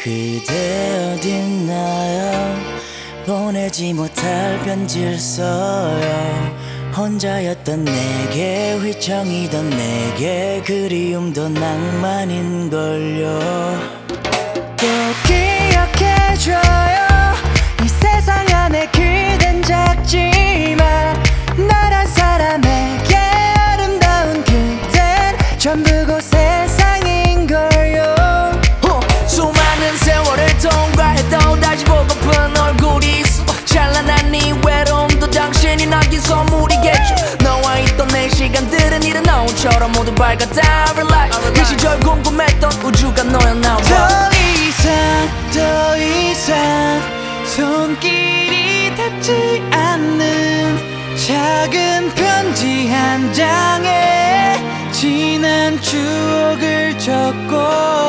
그대 어딨나요? 보내지 못할 편지를 써요. 혼자였던 내게 휘청이던 내게 그리움도 낭만인걸요. 또 기억해줘 너처럼 모두 밝았다 Relax 그 시절 궁금했던 우주가 너였나 봐 더 이상 더 이상 손길이 닿지 않는 작은 편지 한 장에 지난 추억을 적고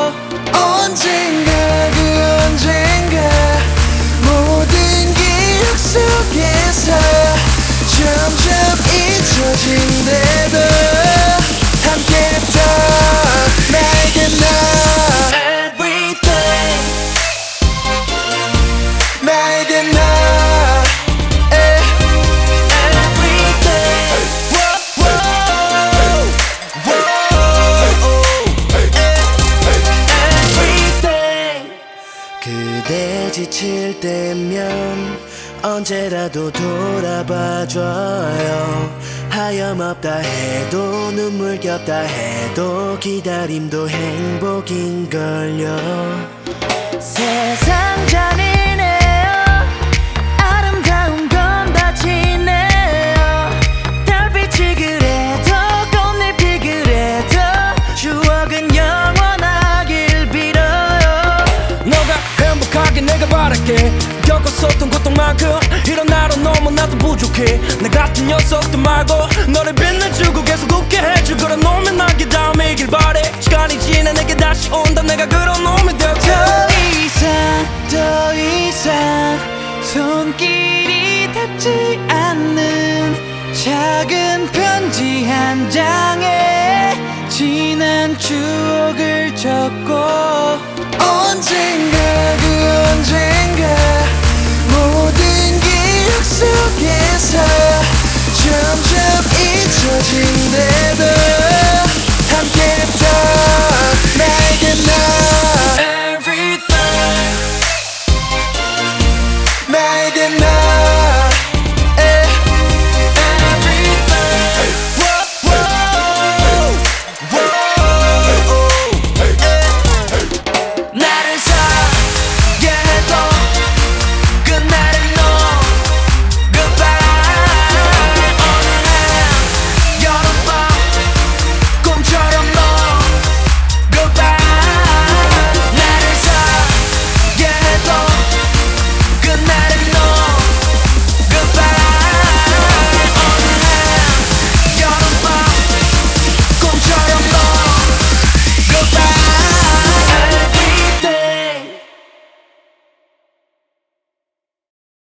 지칠 때면 언제라도 돌아봐줘요. 하염없다 해도 눈물겹다 해도 기다림도 행복인걸요. 세상 바랄게 겪었었던 고통만큼 이런 나로 너무나도 부족해. 나 같은 녀석들 말고 너를 빛내주고 계속 웃게 해줄 그런 놈의 나게 다음에 이길 바래. 시간이 지나 내게 다시 온다. 내가 그런 놈이 될게 더 이상 더 이상 손길이 닿지 않는 작은 편지 한 장에 지난 추억을 적고 언젠가 그 언젠가 모든 기억 속에서 점점 잊혀진대도 함께했던 내게 너 Everything 내게